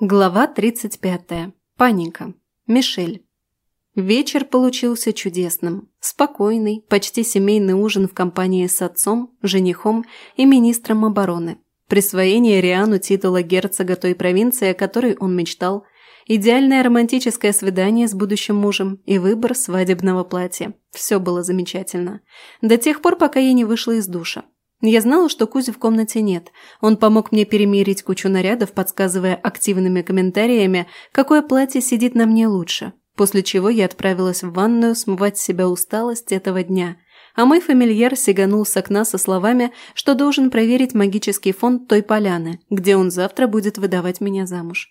Глава 35. Паника. Мишель. Вечер получился чудесным. Спокойный, почти семейный ужин в компании с отцом, женихом и министром обороны. Присвоение Риану титула герцога той провинции, о которой он мечтал. Идеальное романтическое свидание с будущим мужем и выбор свадебного платья. Все было замечательно. До тех пор, пока я не вышла из душа. Я знала, что Кузи в комнате нет. Он помог мне перемерить кучу нарядов, подсказывая активными комментариями, какое платье сидит на мне лучше. После чего я отправилась в ванную смывать с себя усталость этого дня. А мой фамильяр сиганул с окна со словами, что должен проверить магический фонд той поляны, где он завтра будет выдавать меня замуж.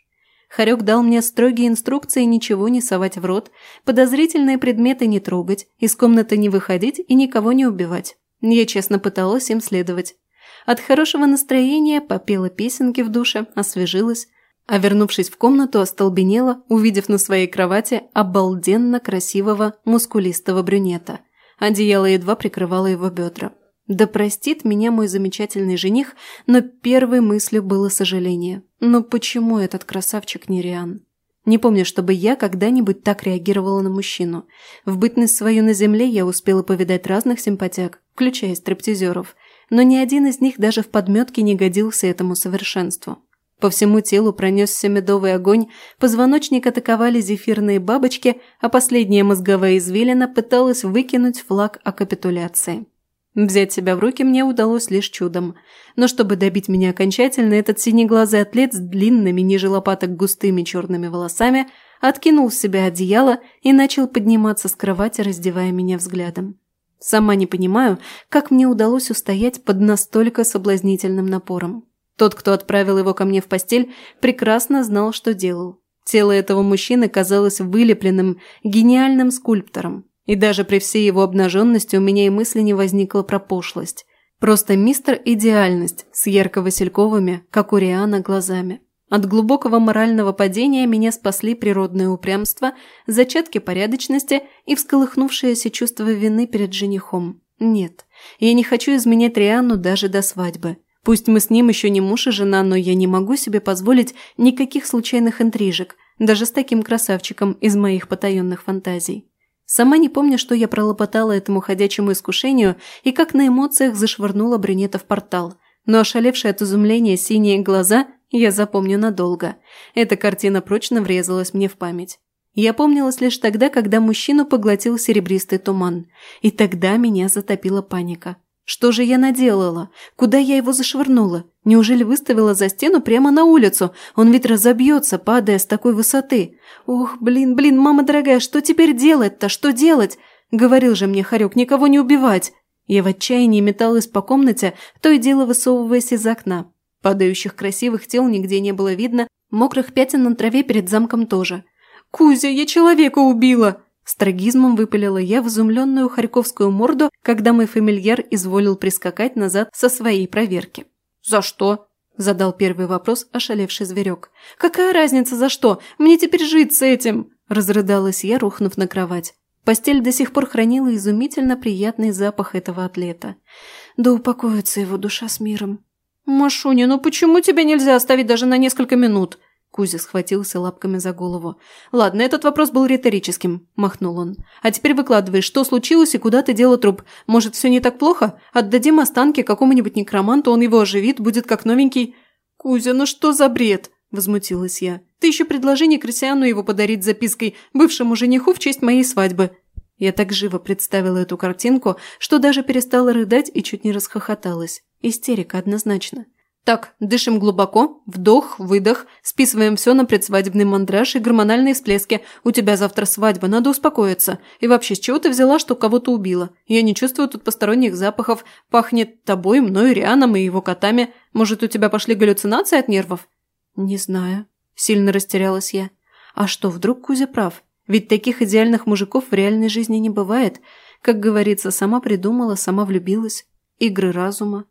Харек дал мне строгие инструкции ничего не совать в рот, подозрительные предметы не трогать, из комнаты не выходить и никого не убивать. Я честно пыталась им следовать. От хорошего настроения попела песенки в душе, освежилась, а вернувшись в комнату, остолбенела, увидев на своей кровати обалденно красивого, мускулистого брюнета. Одеяло едва прикрывало его бедра. Да простит меня мой замечательный жених, но первой мыслью было сожаление. Но почему этот красавчик не Риан? Не помню, чтобы я когда-нибудь так реагировала на мужчину. В бытность свою на земле я успела повидать разных симпатяг, включая стриптизеров, но ни один из них даже в подметке не годился этому совершенству. По всему телу пронесся медовый огонь, позвоночник атаковали зефирные бабочки, а последняя мозговая извилина пыталась выкинуть флаг о капитуляции. Взять себя в руки мне удалось лишь чудом. Но чтобы добить меня окончательно, этот синеглазый атлет с длинными ниже лопаток густыми черными волосами откинул с себя одеяло и начал подниматься с кровати, раздевая меня взглядом. Сама не понимаю, как мне удалось устоять под настолько соблазнительным напором. Тот, кто отправил его ко мне в постель, прекрасно знал, что делал. Тело этого мужчины казалось вылепленным, гениальным скульптором. И даже при всей его обнаженности у меня и мысли не возникло про пошлость. Просто мистер Идеальность с ярко-васильковыми, как у Риана, глазами. От глубокого морального падения меня спасли природное упрямство, зачатки порядочности и всколыхнувшееся чувство вины перед женихом. Нет, я не хочу изменять Риану даже до свадьбы. Пусть мы с ним еще не муж и жена, но я не могу себе позволить никаких случайных интрижек, даже с таким красавчиком из моих потаенных фантазий. Сама не помню, что я пролопотала этому ходячему искушению и как на эмоциях зашвырнула брюнета в портал. Но ошалевшие от изумления синие глаза я запомню надолго. Эта картина прочно врезалась мне в память. Я помнилась лишь тогда, когда мужчину поглотил серебристый туман. И тогда меня затопила паника. Что же я наделала? Куда я его зашвырнула? Неужели выставила за стену прямо на улицу? Он ведь разобьется, падая с такой высоты. Ох, блин, блин, мама дорогая, что теперь делать-то? Что делать? Говорил же мне Харек, никого не убивать. Я в отчаянии металась по комнате, то и дело высовываясь из окна. Падающих красивых тел нигде не было видно, мокрых пятен на траве перед замком тоже. «Кузя, я человека убила!» С трагизмом выпалила я в изумленную харьковскую морду, когда мой фамильяр изволил прискакать назад со своей проверки. «За что?» – задал первый вопрос ошалевший зверек. «Какая разница за что? Мне теперь жить с этим!» – разрыдалась я, рухнув на кровать. Постель до сих пор хранила изумительно приятный запах этого атлета. Да упокоится его душа с миром. «Машуня, ну почему тебя нельзя оставить даже на несколько минут?» Кузя схватился лапками за голову. «Ладно, этот вопрос был риторическим», – махнул он. «А теперь выкладывай, что случилось и куда ты дела труп? Может, все не так плохо? Отдадим останки какому-нибудь некроманту, он его оживит, будет как новенький». «Кузя, ну что за бред?» – возмутилась я. «Ты еще предложение Крисиану его подарить запиской бывшему жениху в честь моей свадьбы». Я так живо представила эту картинку, что даже перестала рыдать и чуть не расхохоталась. Истерика однозначно. Так, дышим глубоко, вдох, выдох, списываем все на предсвадебный мандраж и гормональные всплески. У тебя завтра свадьба, надо успокоиться. И вообще, с чего ты взяла, что кого-то убила? Я не чувствую тут посторонних запахов. Пахнет тобой, мной, Рианом и его котами. Может, у тебя пошли галлюцинации от нервов? Не знаю. Сильно растерялась я. А что, вдруг Кузя прав? Ведь таких идеальных мужиков в реальной жизни не бывает. Как говорится, сама придумала, сама влюбилась. Игры разума.